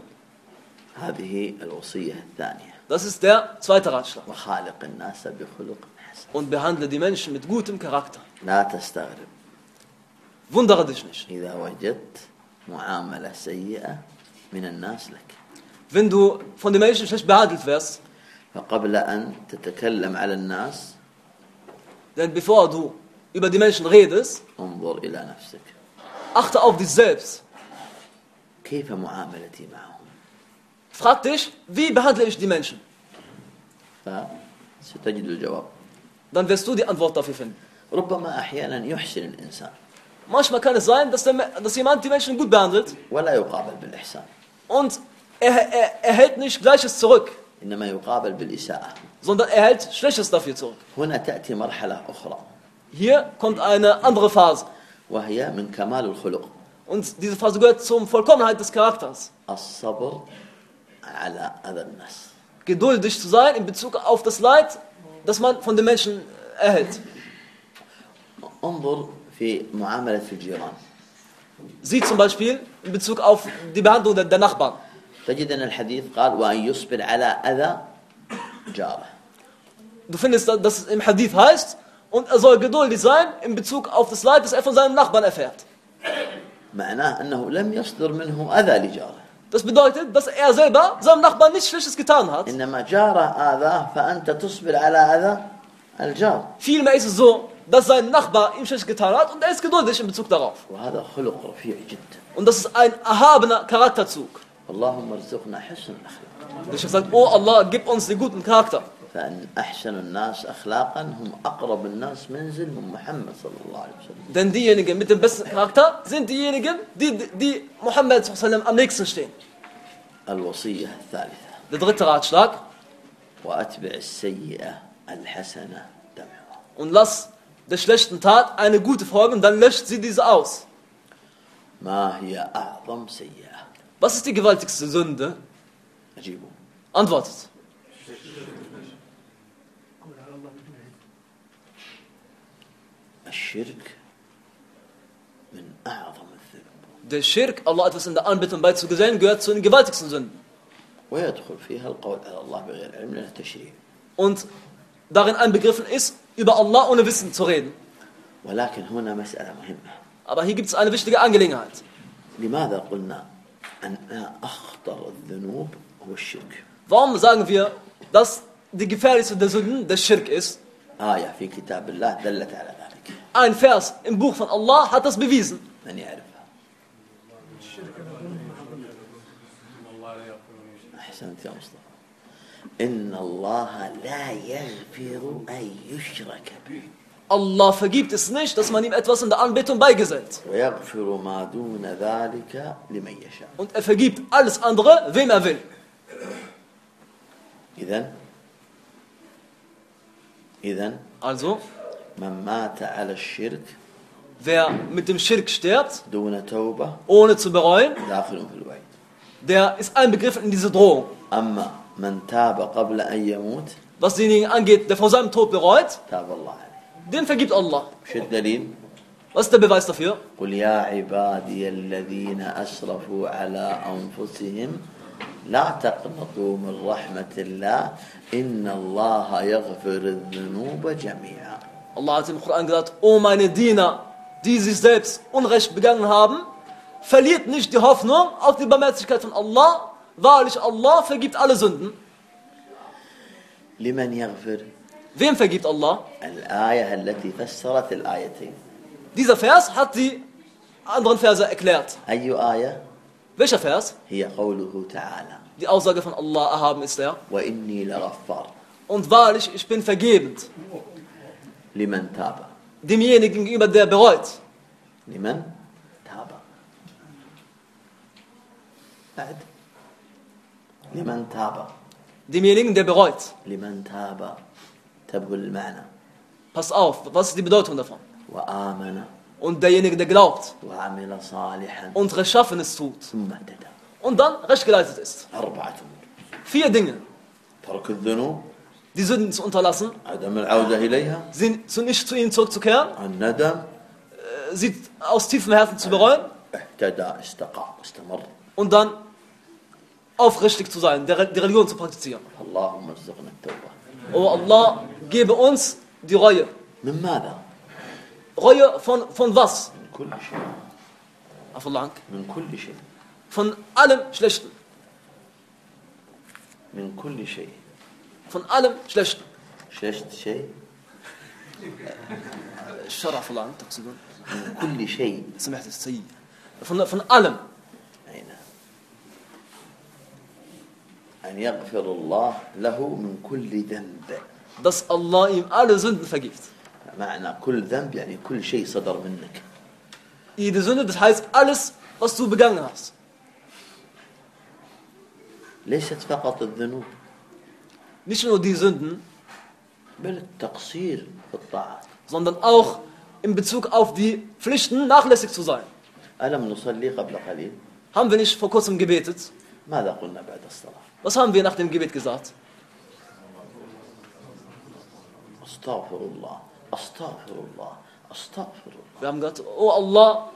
Speaker 3: Das ist der zweite Ratschlag. Und behandle die Menschen mit gutem Charakter. Wundere dich nicht. Wenn du von den Menschen schlecht behandelt wirst, denn bevor du über die Menschen redest, achte auf dich selbst.
Speaker 2: كيف معاملتي معهم
Speaker 3: Frag dich, wie behandle ich die Menschen?
Speaker 2: فستجد الجواب
Speaker 3: Dann wirst du die Antwort dafür finden.
Speaker 2: ربما أحيانا يحسن الإنسان
Speaker 3: Manchmal kann es sein, dass, der, dass jemand die Menschen gut behandelt
Speaker 2: ولا يقابل بالإحسان
Speaker 3: und er, er, er hält nicht Gleiches zurück,
Speaker 2: إنما يقابل بالإساءة
Speaker 3: sondern er hält Schlechtes dafür zurück.
Speaker 2: هنا تأتي مرحلة أخرى
Speaker 3: Hier kommt eine andere Phase.
Speaker 2: وهي من كمال الخلق
Speaker 3: Und diese Phase gehört zur Vollkommenheit des Charakters. Geduldig zu sein in Bezug auf das Leid, das man von den Menschen erhält. Sieh zum Beispiel in Bezug auf die Behandlung der, der Nachbarn. Du findest, dass es im Hadith heißt, und er soll geduldig sein in Bezug auf das Leid, das er von seinem Nachbarn erfährt.
Speaker 2: معناه أنه لم يصدر منه أذى لجاره
Speaker 3: Das bedeutet, dass er selber seinem Nachbarn nichts Schlechtes getan hat.
Speaker 2: إنما جاره آذاه فأنت تصبر على أذى الجار
Speaker 3: Vielmehr ist es so, dass sein Nachbar ihm Schlechtes getan hat und er ist geduldig in Bezug darauf.
Speaker 2: وهذا خلق رفيع جدا
Speaker 3: Und das ist ein erhabener Charakterzug.
Speaker 2: اللهم ارزقنا حسن الأخلاق
Speaker 3: Der Chef sagt, oh Allah, gib uns den guten Charakter.
Speaker 2: فأن أحسن الناس أخلاقا هم أقرب الناس منزل من محمد صلى الله عليه وسلم
Speaker 3: Denn diejenigen mit dem besten Charakter sind diejenigen, die, die Mohammed sallam am nächsten stehen.
Speaker 2: الوصية الثالثة
Speaker 3: Der dritte Ratschlag,
Speaker 2: وأتبع السيئة الحسنة تمحوها
Speaker 3: und lass der schlechten Tat eine gute Folge und dann löscht sie diese aus.
Speaker 2: ما هي أعظم سيئة
Speaker 3: Was ist die gewaltigste Sünde?
Speaker 2: أجيبوا
Speaker 3: Antwortet. Der Schirk, Allah etwas in der Anbetung beizugesellen, gehört zu den gewaltigsten Sünden.
Speaker 2: ويدخل فيها القول على الله بغير علم لأنه تشريع
Speaker 3: Und darin einbegriffen ist, über Allah ohne Wissen zu reden.
Speaker 2: ولكن هنا مسألة مهمة
Speaker 3: Aber hier gibt es eine wichtige Angelegenheit.
Speaker 2: لماذا قلنا أن أخطر الذنوب هو الشرك
Speaker 3: Warum sagen wir, dass die gefährlichste der Sünden der Schirk ist?
Speaker 2: آية في كتاب الله دلت على
Speaker 3: Ein Vers im Buch von Allah hat das bewiesen.
Speaker 2: من يعرفها أحسنت يا مصطفى إن الله لا يغفر أن يشرك به
Speaker 3: Allah vergibt es nicht, dass man ihm etwas in der Anbetung beigesellt.
Speaker 2: ويغفر ما دون ذلك لمن يشاء
Speaker 3: Und er vergibt alles andere, wem er will.
Speaker 2: إذن إذن
Speaker 3: Also,
Speaker 2: من مات على الشرك
Speaker 3: wer mit dem Schirk stirbt,
Speaker 2: توبة
Speaker 3: ohne zu bereuen, der ist einbegriffen in diese Drohung.
Speaker 2: أما من تاب قبل أن يموت
Speaker 3: Was denjenigen angeht, der vor seinem Tod bereut, den vergibt Allah. Was ist der Beweis dafür?
Speaker 2: قل يا عبادي الذين أسرفوا على أنفسهم لا تقنطوا من رحمة الله إن الله يغفر الذنوب جميعا
Speaker 3: Allah hat im Koran gesagt, O meine Diener, die sich selbst Unrecht begangen haben, verliert nicht die Hoffnung auf die Barmherzigkeit von Allah. Wahrlich, Allah vergibt alle Sünden. Wem vergibt Allah? Dieser Vers hat die anderen Verse erklärt. Welcher Vers? Die Aussage von Allah erhaben ist er. Und wahrlich, ich bin vergebend.
Speaker 2: Liman taba.
Speaker 3: Demjenigen gegenüber, der bereut.
Speaker 2: Liman taba. Liman taba.
Speaker 3: Demjenigen, der bereut.
Speaker 2: Liman taba. Tabhul ma'na.
Speaker 3: Pass auf, was ist die Bedeutung davon?
Speaker 2: Wa amana.
Speaker 3: Und derjenige, der glaubt.
Speaker 2: Wa amila salihan.
Speaker 3: Und Rechtschaffenes tut.
Speaker 2: Thumma tada.
Speaker 3: Und dann rechtgeleitet ist. Vier Dinge.
Speaker 2: Tark al-dhunub
Speaker 3: Die Sünden zu unterlassen,
Speaker 2: عدم العودة إليها
Speaker 3: sie zu nicht zu ihnen zurückzukehren,
Speaker 2: الندم
Speaker 3: äh, sie aus tiefem Herzen zu bereuen
Speaker 2: اهتدى استقام استمر
Speaker 3: und dann aufrichtig zu sein, der, die Religion zu praktizieren.
Speaker 2: اللهم ارزقنا التوبة
Speaker 3: Oh Allah, gebe uns die Reue.
Speaker 2: من ماذا؟
Speaker 3: Reue von, von was?
Speaker 2: من كل شيء
Speaker 3: Auf Allah.
Speaker 2: من كل شيء
Speaker 3: Von allem Schlechten.
Speaker 2: من كل شيء
Speaker 3: Von allem Schlechten.
Speaker 2: شلشت شيء.
Speaker 3: الشرع في الله تقصدون؟
Speaker 2: من كل شيء.
Speaker 3: سمعت السيء. von, von allem
Speaker 2: أي نعم. أن يغفر الله له من كل ذنب.
Speaker 3: dass Allah ihm alle Sünden vergibt.
Speaker 2: معنى كل ذنب يعني كل شيء صدر منك.
Speaker 3: Jede Sünde, das heißt alles, was du begangen hast.
Speaker 2: ليست فقط الذنوب.
Speaker 3: Nicht nur die Sünden, sondern auch in Bezug auf die Pflichten nachlässig zu sein. Haben wir nicht vor kurzem gebetet? Was haben wir nach dem Gebet gesagt? Wir haben gesagt, oh Allah,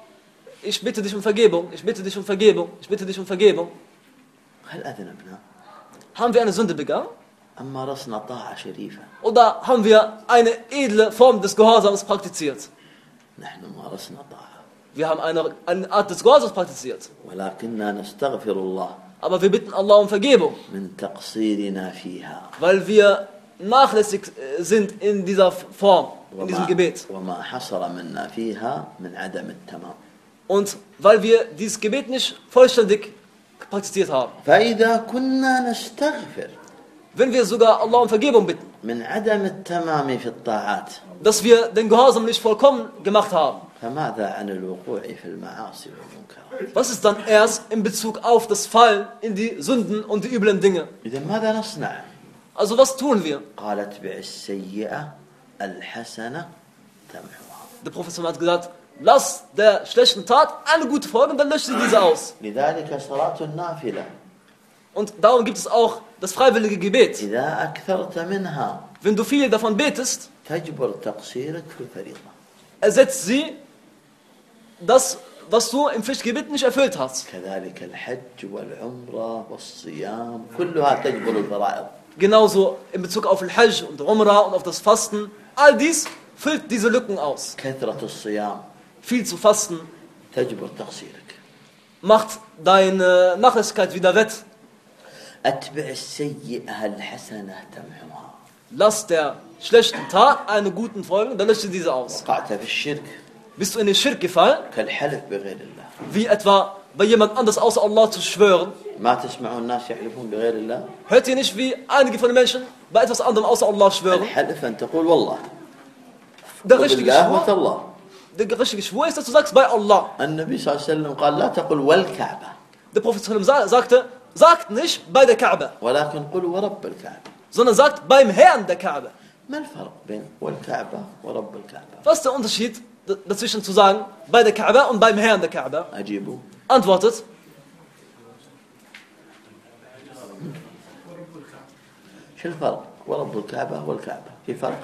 Speaker 3: ich bitte dich um Vergebung, ich bitte dich um Vergebung, ich bitte dich um Vergebung. Haben wir eine Sünde begangen?
Speaker 2: أم مارسنا طاعة شريفة
Speaker 3: Oder haben wir eine edle Form des Gehorsams praktiziert?
Speaker 2: نحن مارسنا طاعة
Speaker 3: Wir haben eine, eine Art des Gehorsams praktiziert.
Speaker 2: ولكننا نستغفر الله
Speaker 3: Aber wir bitten Allah um Vergebung,
Speaker 2: من تقصيرنا فيها
Speaker 3: weil wir nachlässig äh, sind in dieser Form, in diesem
Speaker 2: وما,
Speaker 3: Gebet.
Speaker 2: وما حصل منا فيها من عدم التمام
Speaker 3: Und weil wir dieses Gebet nicht vollständig praktiziert haben.
Speaker 2: فإذا كنا نستغفر
Speaker 3: wenn wir sogar Allah um Vergebung bitten. Dass wir den Gehorsam nicht vollkommen gemacht haben. Was ist dann erst in Bezug auf das Fallen in die Sünden und die üblen Dinge? Also was tun wir? Der Prophet hat gesagt, lass der schlechten Tat alle gute folgen, dann löscht sie diese aus. Und darum gibt es auch das freiwillige Gebet. Wenn du viel davon betest, ersetzt sie das, was du im Pflichtgebet nicht erfüllt hast. Genauso in Bezug auf den Hajj und Umrah und auf das Fasten. All dies füllt diese Lücken aus. Viel zu fasten macht deine Nachlässigkeit wieder wett.
Speaker 2: أتبع السيئة الحسنة تمحوها
Speaker 3: Lass der schlechten Tat einen guten folgen, dann löscht sie diese aus.
Speaker 2: وقعت في الشرك
Speaker 3: Bist du in den Schirk gefallen,
Speaker 2: كالحلف بغير الله
Speaker 3: wie etwa bei jemand anders außer Allah zu schwören?
Speaker 2: ما تسمعون الناس يحلفون بغير الله
Speaker 3: Hört ihr nicht, wie einige von den Menschen bei etwas anderem außer Allah schwören?
Speaker 2: الحلف أن تقول والله
Speaker 3: Der richtige Schwur, der richtige Schwur ist, dass du sagst bei Allah.
Speaker 2: النبي صلى الله عليه وسلم قال لا تقل والكعبة
Speaker 3: Der Prophet sagte, sagt nicht bei der Kaaba,
Speaker 2: ولكن قل ورب الكعبة
Speaker 3: sondern sagt beim Herrn der Kaaba.
Speaker 2: ما الفرق بين والكعبة ورب الكعبة
Speaker 3: Was ist der Unterschied dazwischen zu sagen, bei der Kaaba und beim Herrn der Kaaba?
Speaker 2: أجيبوا
Speaker 3: Antwortet,
Speaker 2: شو الفرق ورب الكعبة والكعبة في فرق.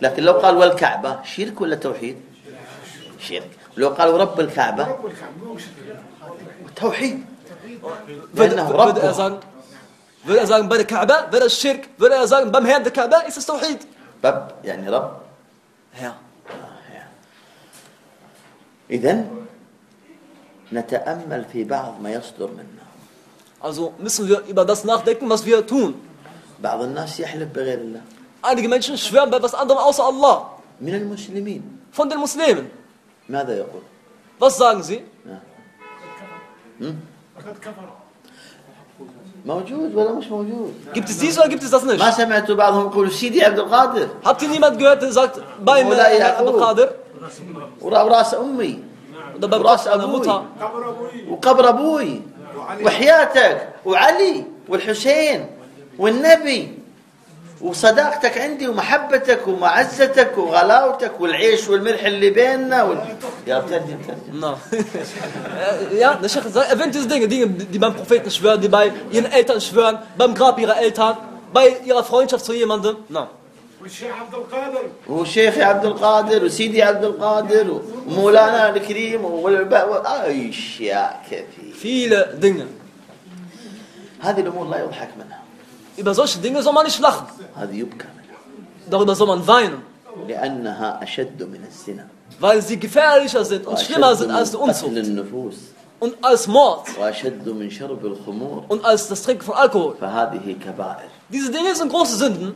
Speaker 2: لكن لو قال والكعبة شرك ولا توحيد شرك لو قالوا رب الكعبة
Speaker 3: رب الكعبة توحيد لأنه رب بدأ زان بدأ كعبة بدأ الشرك بدأ زان بم هند الكعبة إيش التوحيد
Speaker 2: باب يعني رب
Speaker 3: هيا آه،
Speaker 2: إذا نتأمل في بعض ما يصدر منا
Speaker 3: Also müssen wir über das nachdenken, was wir tun.
Speaker 2: بعض الناس يحلف بغير الله.
Speaker 3: Einige Menschen schwören bei was anderem außer Allah.
Speaker 2: من المسلمين.
Speaker 3: Von den Muslimen.
Speaker 2: ماذا يقول؟
Speaker 3: ضزانزي. نعم.
Speaker 2: موجود ولا مش موجود؟
Speaker 3: جبت زيز ولا جبت زازنش
Speaker 2: ما سمعت بعضهم يقول سيدي عبد القادر.
Speaker 3: حتى لي
Speaker 2: ما
Speaker 3: تقولت زاكت
Speaker 2: باي
Speaker 3: عبد
Speaker 2: القادر. وراس
Speaker 3: أمي.
Speaker 2: وراس أبوي. وقبر أبوي. وحياتك. وعلي. والحسين. والنبي. وصداقتك عندي ومحبتك ومعزتك وغلاوتك والعيش والملح اللي بيننا وال... يا ترجم ترجم
Speaker 3: ja, der Sheikh sagt, diese Dinge, Dinge, die beim Propheten schwören, die bei ihren Eltern schwören, beim Grab ihrer Eltern, bei ihrer Freundschaft zu jemandem. Na.
Speaker 4: والشيخ عبد القادر
Speaker 2: وشيخي عبد القادر وسيدي عبد القادر ومولانا الكريم والب... اي اشياء كثير
Speaker 3: Viele Dinge.
Speaker 2: هذه الأمور لا يضحك منها
Speaker 3: Über solche Dinge soll man nicht lachen. Darüber soll man weinen. Weil sie gefährlicher sind und schlimmer sind als die Unzucht. Und als Mord. Und als das Trinken von Alkohol. Diese Dinge sind große Sünden.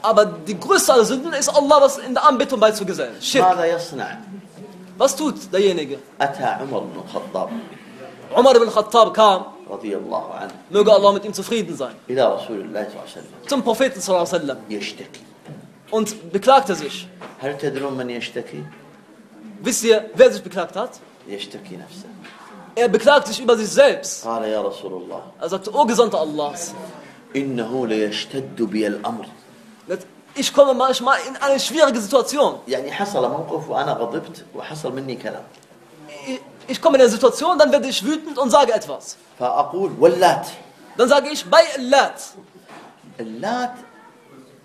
Speaker 3: Aber die größte aller Sünden ist Allah was in der Anbetung beizugesellen.
Speaker 2: Schirk.
Speaker 3: Was tut derjenige? Umar ibn Khattab kam
Speaker 2: رضي الله عنه
Speaker 3: Möge Allah mit ihm zufrieden sein.
Speaker 2: İlâ Resulullah sallallahu aleyhi ve sellem.
Speaker 3: Zum Propheten sallallahu aleyhi ve
Speaker 2: sellem. Yeşteki.
Speaker 3: Und beklagte sich.
Speaker 2: Hel tedrun men yeşteki?
Speaker 3: Wisst ihr, wer sich beklagt hat?
Speaker 2: Yeşteki nefse.
Speaker 3: Er beklagt sich über sich selbst.
Speaker 2: Kale ya Resulullah.
Speaker 3: Er sagte, o Gesandter Allahs.
Speaker 2: İnnehu le yeşteddu biyel amr.
Speaker 3: Ich komme manchmal in eine schwierige Situation.
Speaker 2: يعني حصل موقف وأنا غضبت وحصل مني كلام.
Speaker 3: Ich- Ich komme in eine Situation, dann werde ich wütend und sage etwas.
Speaker 2: فاقول واللات
Speaker 3: Dann sage ich, bei Lat.
Speaker 2: اللات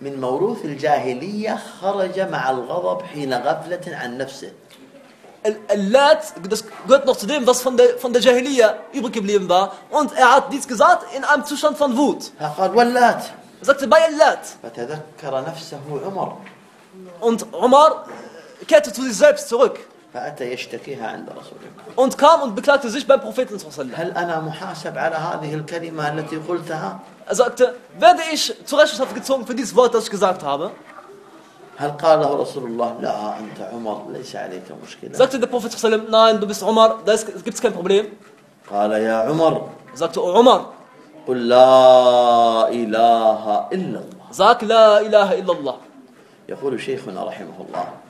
Speaker 2: من موروث الجاهليه خرج مع الغضب حين غفله عن نفسه
Speaker 3: Lat, das gehört noch zu dem, was von der, von der Jahiliya übrig geblieben war. Und er hat dies gesagt in einem Zustand von Wut.
Speaker 2: فقال واللات
Speaker 3: Er sagte, bei Lat.
Speaker 2: فتذكر نفسه عمر
Speaker 3: Und Omar kehrte zu sich selbst zurück
Speaker 2: فاتى يشتكيها عند رسول الله
Speaker 3: und kam und beklagte sich beim Propheten. sallallahu alaihi wasallam.
Speaker 2: هل أنا محاسب على هذه الكلمة التي قلتها
Speaker 3: Er sagte, werde ich zur Rechenschaft gezogen für dieses Wort, das ich gesagt habe?
Speaker 2: هل قاله رسول الله لا انت عمر ليس عليك مشكله
Speaker 3: Sagte der Prophet, nein, du bist Omar, da gibt es kein Problem.
Speaker 2: قال يا عمر
Speaker 3: Er sagte, O
Speaker 2: قل لا الله
Speaker 3: sag La ilaha illallah.
Speaker 2: يقول شيخنا رحمه الله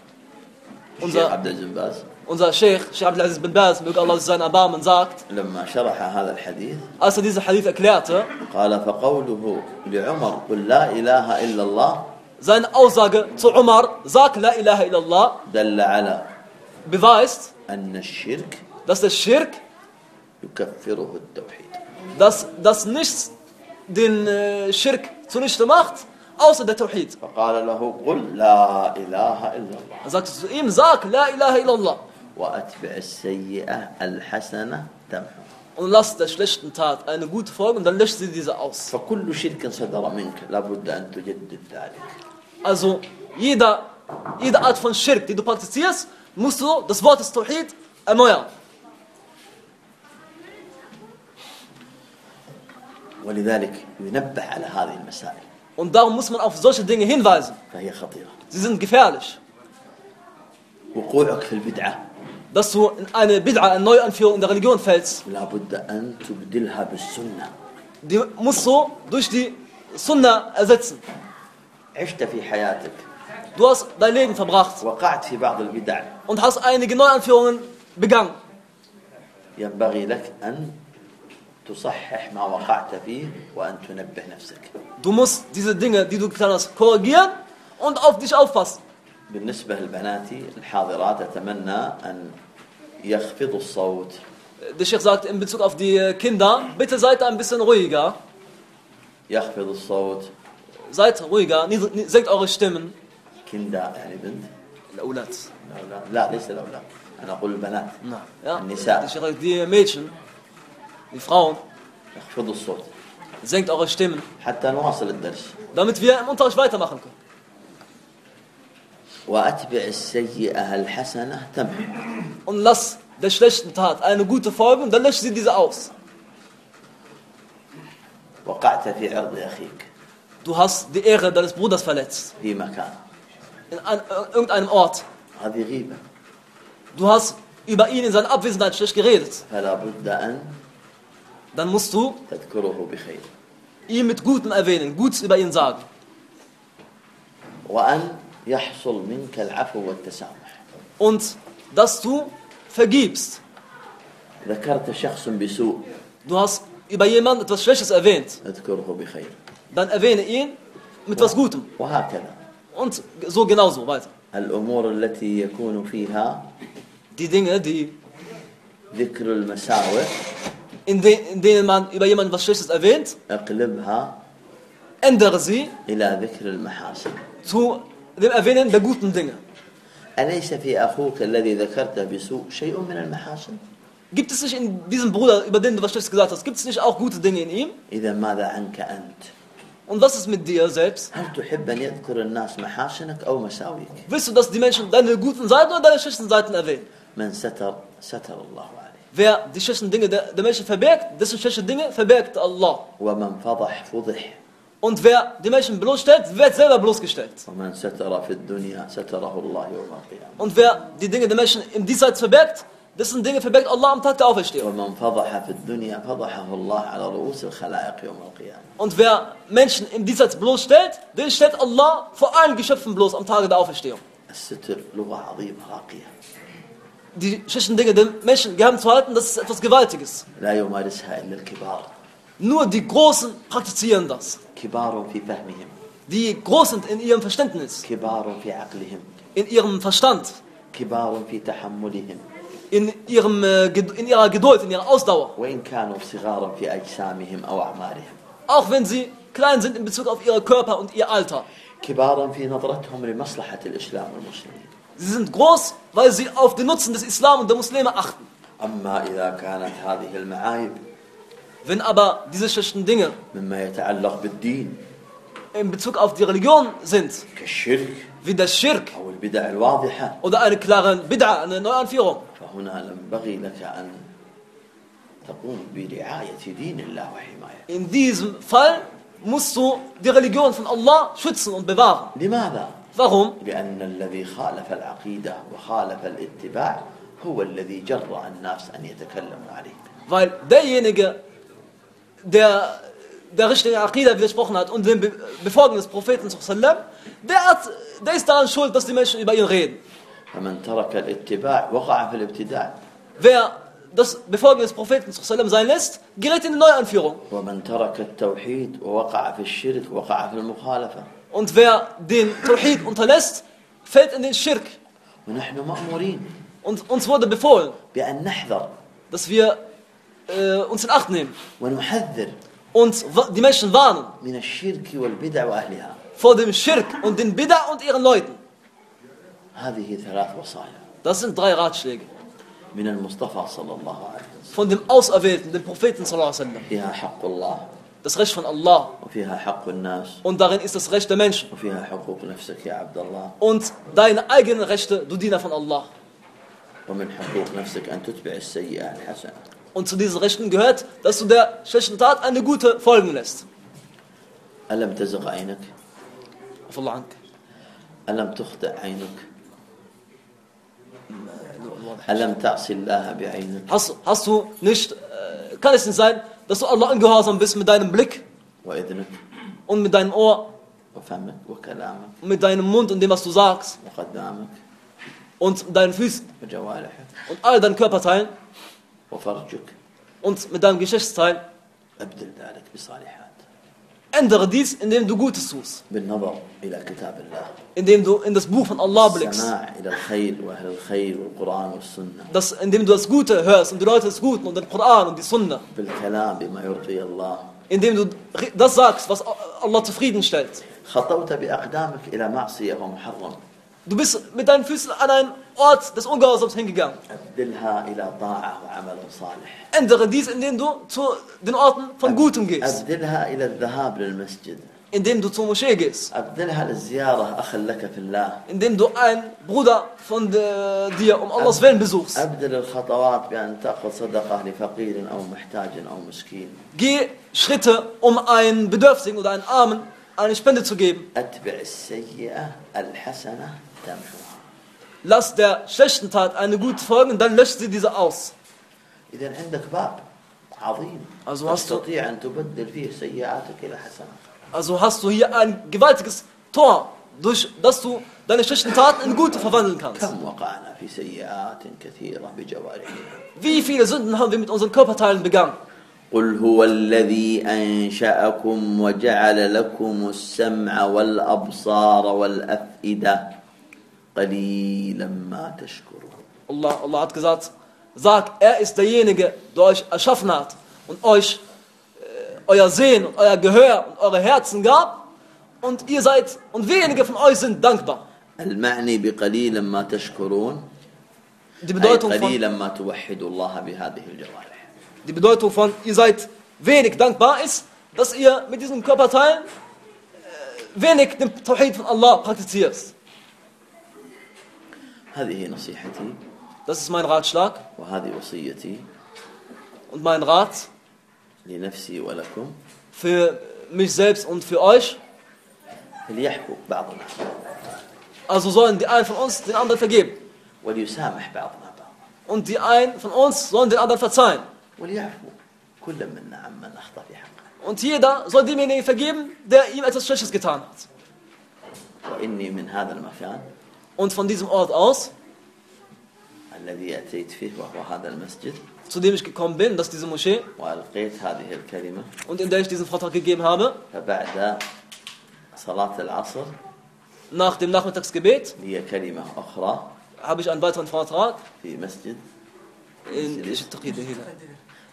Speaker 3: Unser,
Speaker 2: عبد العزيز بن باز
Speaker 3: unser Sheikh, Sheikh Abdelaziz bin Baz, möge Allah sein Erbarmen, sagt,
Speaker 2: لما شرح هذا الحديث
Speaker 3: als er diese Hadith erklärte,
Speaker 2: قال فقوله لعمر قل لا اله الا الله
Speaker 3: seine Aussage zu Omar, sag La ilaha illallah,
Speaker 2: دل على
Speaker 3: beweist,
Speaker 2: ان الشرك
Speaker 3: dass der Schirk
Speaker 2: يكفره التوحيد
Speaker 3: dass, dass nichts den äh, Schirk zunichte macht, der Tawhid.
Speaker 2: فقال له قل لا إله إلا الله
Speaker 3: Er sagte zu ihm, sag, La ilaha illallah.
Speaker 2: وأتبع السيئة الحسنة تمحو
Speaker 3: Und lass der schlechten Tat eine gute Folge und dann löscht sie diese aus.
Speaker 2: فكل شرك صدر منك لابد أن تجدد ذلك
Speaker 3: Also jeder, jede Art von Schirk, die du praktizierst, musst du das Wort des Tawhid erneuern.
Speaker 2: ولذلك ينبه على هذه المسائل
Speaker 3: Und darum muss man auf solche Dinge hinweisen.
Speaker 2: فهي خطيرة
Speaker 3: Sie sind gefährlich.
Speaker 2: وقوعك في البدعة
Speaker 3: Dass du in eine Bid'a, eine Neuanführung in der Religion fällst,
Speaker 2: لابد أن تبدلها بالسنة
Speaker 3: die musst du durch die Sunna ersetzen.
Speaker 2: عشت في حياتك
Speaker 3: Du hast dein Leben verbracht
Speaker 2: وقعت في بعض البدع
Speaker 3: und hast einige Neuanführungen begangen.
Speaker 2: ينبغي لك أن تصحح ما وقعت فيه وأن تنبه نفسك
Speaker 3: Du musst diese Dinge, die du getan hast, korrigieren und auf dich aufpassen.
Speaker 2: بالنسبة للبنات الحاضرات أتمنى أن يخفضوا الصوت
Speaker 3: Der Sheikh sagt in Bezug auf die Kinder, bitte seid ein bisschen ruhiger.
Speaker 2: يخفض الصوت
Speaker 3: Seid ruhiger, niedrig- ni- senkt eure Stimmen.
Speaker 2: كندا يعني بنت
Speaker 3: الأولاد.
Speaker 2: الأولاد لا ليس الأولاد أنا أقول البنات
Speaker 3: Ja,
Speaker 2: النساء
Speaker 3: der Sheikh sagt, die Mädchen, die Frauen,
Speaker 2: يخفضوا الصوت
Speaker 3: Senkt eure Stimmen. Damit wir im Unterricht weitermachen können. Und lass der schlechten Tat eine gute Folge und dann löscht sie diese aus. Du hast die Ehre deines Bruders verletzt. In äh, irgendeinem Ort. Du hast über ihn in seiner Abwesenheit schlecht geredet. Dann musst du
Speaker 2: تذكره بخير
Speaker 3: ihn mit Gutem erwähnen, Gutes über ihn sagen.
Speaker 2: وأن يحصل منك العفو والتسامح
Speaker 3: Und dass du vergibst.
Speaker 2: ذكرت شخص بسوء
Speaker 3: Du hast über jemanden etwas Schlechtes erwähnt. Dann erwähne ihn mit etwas Gutem.
Speaker 2: وهكذا
Speaker 3: Und so genauso weiter.
Speaker 2: الأمور التي يكون فيها
Speaker 3: Die Dinge, die,
Speaker 2: ذكر المساوئ
Speaker 3: in, de, in denen man über jemanden was Schlechtes erwähnt,
Speaker 2: اقلبها
Speaker 3: ändere sie
Speaker 2: إلى ذكر المحاسن
Speaker 3: zu dem Erwähnen der guten Dinge.
Speaker 2: أليس في أخوك الذي ذكرته بسوء شيء من المحاسن؟
Speaker 3: Gibt es nicht in diesem Bruder, über den du was Schlechtes gesagt hast, gibt es nicht auch gute Dinge in ihm?
Speaker 2: إذا ماذا عنك أنت؟
Speaker 3: Und was ist mit dir selbst?
Speaker 2: هل تحب أن يذكر الناس محاسنك أو مساويك؟
Speaker 3: Willst du, dass die Menschen deine guten Seiten oder deine schlechten Seiten erwähnen?
Speaker 2: من ستر ستر الله عليه
Speaker 3: Wer die schlechten Dinge der, der Menschen verbergt, dessen schlechte Dinge verbergt Allah.
Speaker 2: ومن فضح فضح
Speaker 3: Und wer die Menschen bloßstellt, wird selber bloßgestellt.
Speaker 2: ومن ستر في الدنيا ستره الله يوم القيامة
Speaker 3: Und wer die Dinge der Menschen im Diesseits verbergt, dessen Dinge verbergt Allah am Tag der Auferstehung.
Speaker 2: ومن فضح في الدنيا فضحه الله على رؤوس الخلائق يوم القيامة
Speaker 3: Und wer Menschen im Diesseits bloßstellt, den stellt Allah vor allen Geschöpfen bloß am Tage der Auferstehung.
Speaker 2: الستر لغة عظيمة راقية
Speaker 3: die schlechten Dinge den Menschen geheim zu halten, das ist etwas Gewaltiges. Nur die Großen praktizieren das. Die Großen in ihrem Verständnis. In ihrem Verstand. In, ihrem, äh, in ihrer Geduld, in ihrer Ausdauer. Auch wenn sie klein sind in Bezug auf ihren Körper und ihr Alter. Sie sind groß weil sie auf den Nutzen des Islam und der Muslime achten. Wenn aber diese schlechten Dinge in Bezug auf die Religion sind, wie der Schirk oder eine klare Bid'a, eine Neuanführung, in diesem Fall musst du die Religion von Allah schützen und bewahren.
Speaker 2: لماذا؟
Speaker 3: Warum?
Speaker 2: لأن الذي خالف العقيدة وخالف الاتباع هو الذي جرأ الناس أن يتكلموا عليه
Speaker 3: Weil derjenige, der der richtigen Aqidah widersprochen hat und dem Be Befolgen des Propheten, sallam, der, hat, der ist daran schuld, dass die Menschen über ihn reden.
Speaker 2: فمن ترك الاتباع وقع في الابتداع
Speaker 3: Wer das Befolgen des Propheten sein lässt, gerät in eine Neuanführung. Und wer den Tawhid unterlässt, fällt in den Schirk. Und uns wurde befohlen, dass wir äh, uns in Acht nehmen und die Menschen warnen vor dem Schirk und den Bid'a und ihren Leuten. Das sind drei Ratschläge. von dem Auserwählten, dem Propheten sallallahu alaihi wasallam.
Speaker 2: فيها حق الله
Speaker 3: Das Recht von Allah
Speaker 2: وفيها حق الناس
Speaker 3: und darin ist das Recht der Menschen
Speaker 2: وفيها حقوق نفسك يا عبد الله
Speaker 3: und deine eigenen Rechte, du Diener von Allah.
Speaker 2: ومن حقوق نفسك أن تتبع السيئة الحسنة
Speaker 3: Und zu diesen Rechten gehört, dass du der schlechten Tat eine gute folgen lässt.
Speaker 2: ألم تزغ عينك
Speaker 3: Auf Allah Ank.
Speaker 2: ألم تخطئ عينك
Speaker 3: Hast, hast du nicht, äh, kann es nicht sein, dass du Allah ungehorsam bist mit deinem Blick? und mit deinem Ohr? und mit deinem Mund und dem, was du sagst? und mit deinen Füßen? und all deinen Körperteilen? und mit deinem Geschlechtsteil. Ändere dies, indem du Gutes tust. Indem du in das Buch von Allah blickst. Das, indem du das Gute hörst und die Leute des Guten und den Koran und die Sunna. Indem du das sagst, was Allah zufriedenstellt. Du bist mit deinen Füßen an ein Ort des Ungehorsams hingegangen. Ändere dies, indem du zu den Orten von Gutem gehst. Indem du zur Moschee gehst. Indem du einen Bruder von dir um Allahs Willen besuchst. Geh Schritte, um einen Bedürftigen oder einen Armen eine Spende zu geben. Lass der schlechten Tat eine gute folgen, dann löscht sie diese aus.
Speaker 2: إذا عندك باب عظيم
Speaker 3: Also hast du-
Speaker 2: تستطيع أن تبدل فيه سيئاتك إلى حسنات
Speaker 3: Also hast du hier ein gewaltiges Tor, durch das du deine schlechten Taten in gute verwandeln kannst.
Speaker 2: كم وقعنا في سيئات كثيرة بجوارحنا
Speaker 3: Wie viele Sünden haben wir mit unseren Körperteilen begangen?
Speaker 2: قل هو الذي أنشأكم وجعل لكم السمع والأبصار والأفئدة قليلا ما تشكرون
Speaker 3: Allah, Allah hat gesagt, sag, er ist derjenige, der euch erschaffen hat und euch äh, euer Sehen und euer Gehör und eure Herzen gab und ihr seid und wenige von euch sind dankbar.
Speaker 2: المعني بقليلا ما تشكرون
Speaker 3: Die
Speaker 2: أي
Speaker 3: Bedeutung von,
Speaker 2: قليلا ما توحدوا الله بهذه الجوارح
Speaker 3: die Bedeutung von ihr seid wenig dankbar ist, dass ihr mit diesen Körperteilen äh, wenig den Tawhid von Allah praktiziert.
Speaker 2: هذه نصيحتي
Speaker 3: Das ist mein Ratschlag
Speaker 2: وهذه وصيتي
Speaker 3: und mein Rat
Speaker 2: لنفسي ولكم
Speaker 3: für mich selbst und für euch.
Speaker 2: فليحكوا بعضنا
Speaker 3: Also sollen die einen von uns den anderen vergeben
Speaker 2: وليسامح بعضنا بعضا
Speaker 3: und die einen von uns sollen den anderen verzeihen.
Speaker 2: وليعفو كل منا عمن أخطأ في حقه
Speaker 3: Und jeder soll demjenigen vergeben, der ihm etwas Schlechtes getan hat.
Speaker 2: وإني من هذا المكان
Speaker 3: Und von diesem Ort aus,
Speaker 2: الذي أتيت فيه وهو هذا المسجد
Speaker 3: zu dem ich gekommen bin, das ist diese Moschee,
Speaker 2: وألقيت هذه الكلمة
Speaker 3: und in der ich diesen Vortrag gegeben habe,
Speaker 2: فبعد صلاة العصر
Speaker 3: nach dem Nachmittagsgebet,
Speaker 2: لي كلمة أخرى
Speaker 3: habe ich einen weiteren Vortrag
Speaker 2: في مسجد
Speaker 3: in, Taqid al-Hilal,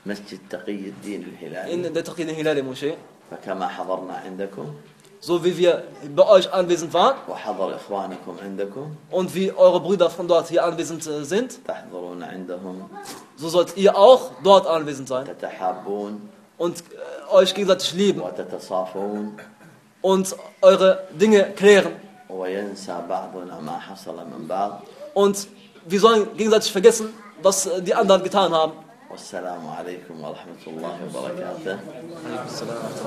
Speaker 2: مسجد تقي الدين الهلالي
Speaker 3: in der Taqid al-Hilali Moschee.
Speaker 2: فكما حضرنا عندكم
Speaker 3: So wie wir bei euch anwesend waren
Speaker 2: وحضر إخوانكم عندكم
Speaker 3: und wie eure Brüder von dort hier anwesend äh, sind,
Speaker 2: تحضرون عندهم
Speaker 3: so sollt ihr auch dort anwesend sein
Speaker 2: تتحابون
Speaker 3: und äh, euch gegenseitig lieben
Speaker 2: وتتصافون
Speaker 3: und eure Dinge klären.
Speaker 2: وينسى بعضنا ما حصل من بعض
Speaker 3: Und wir sollen gegenseitig vergessen, was äh, die anderen getan haben.
Speaker 2: والسلام عليكم ورحمة الله وبركاته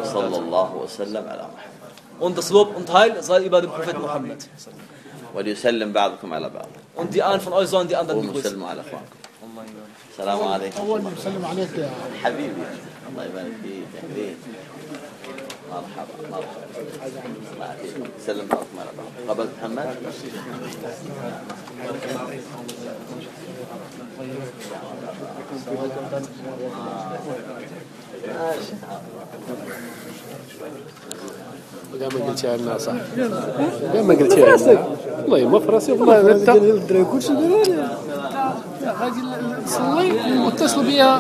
Speaker 2: وصلى الله وسلم على محمد
Speaker 3: Und das Lob und Heil sei über den Propheten Mohammed.
Speaker 2: وليسلم بعضكم على بعض.
Speaker 3: Und die einen von euch sollen die anderen begrüßen.
Speaker 2: سلموا على أخوانكم. السلام عليكم.
Speaker 4: أول ما يسلم عليك يا
Speaker 2: حبيبي. الله يبارك فيك يا مرحبا مرحبا. سلم بعضكم على بعض. قبلت محمد.
Speaker 5: لا ما قلتيها لنا صح لا ما قلتيها لنا والله ما في راسي والله انت؟
Speaker 6: الدراري كلشي غادي نصلي واتصلوا بيا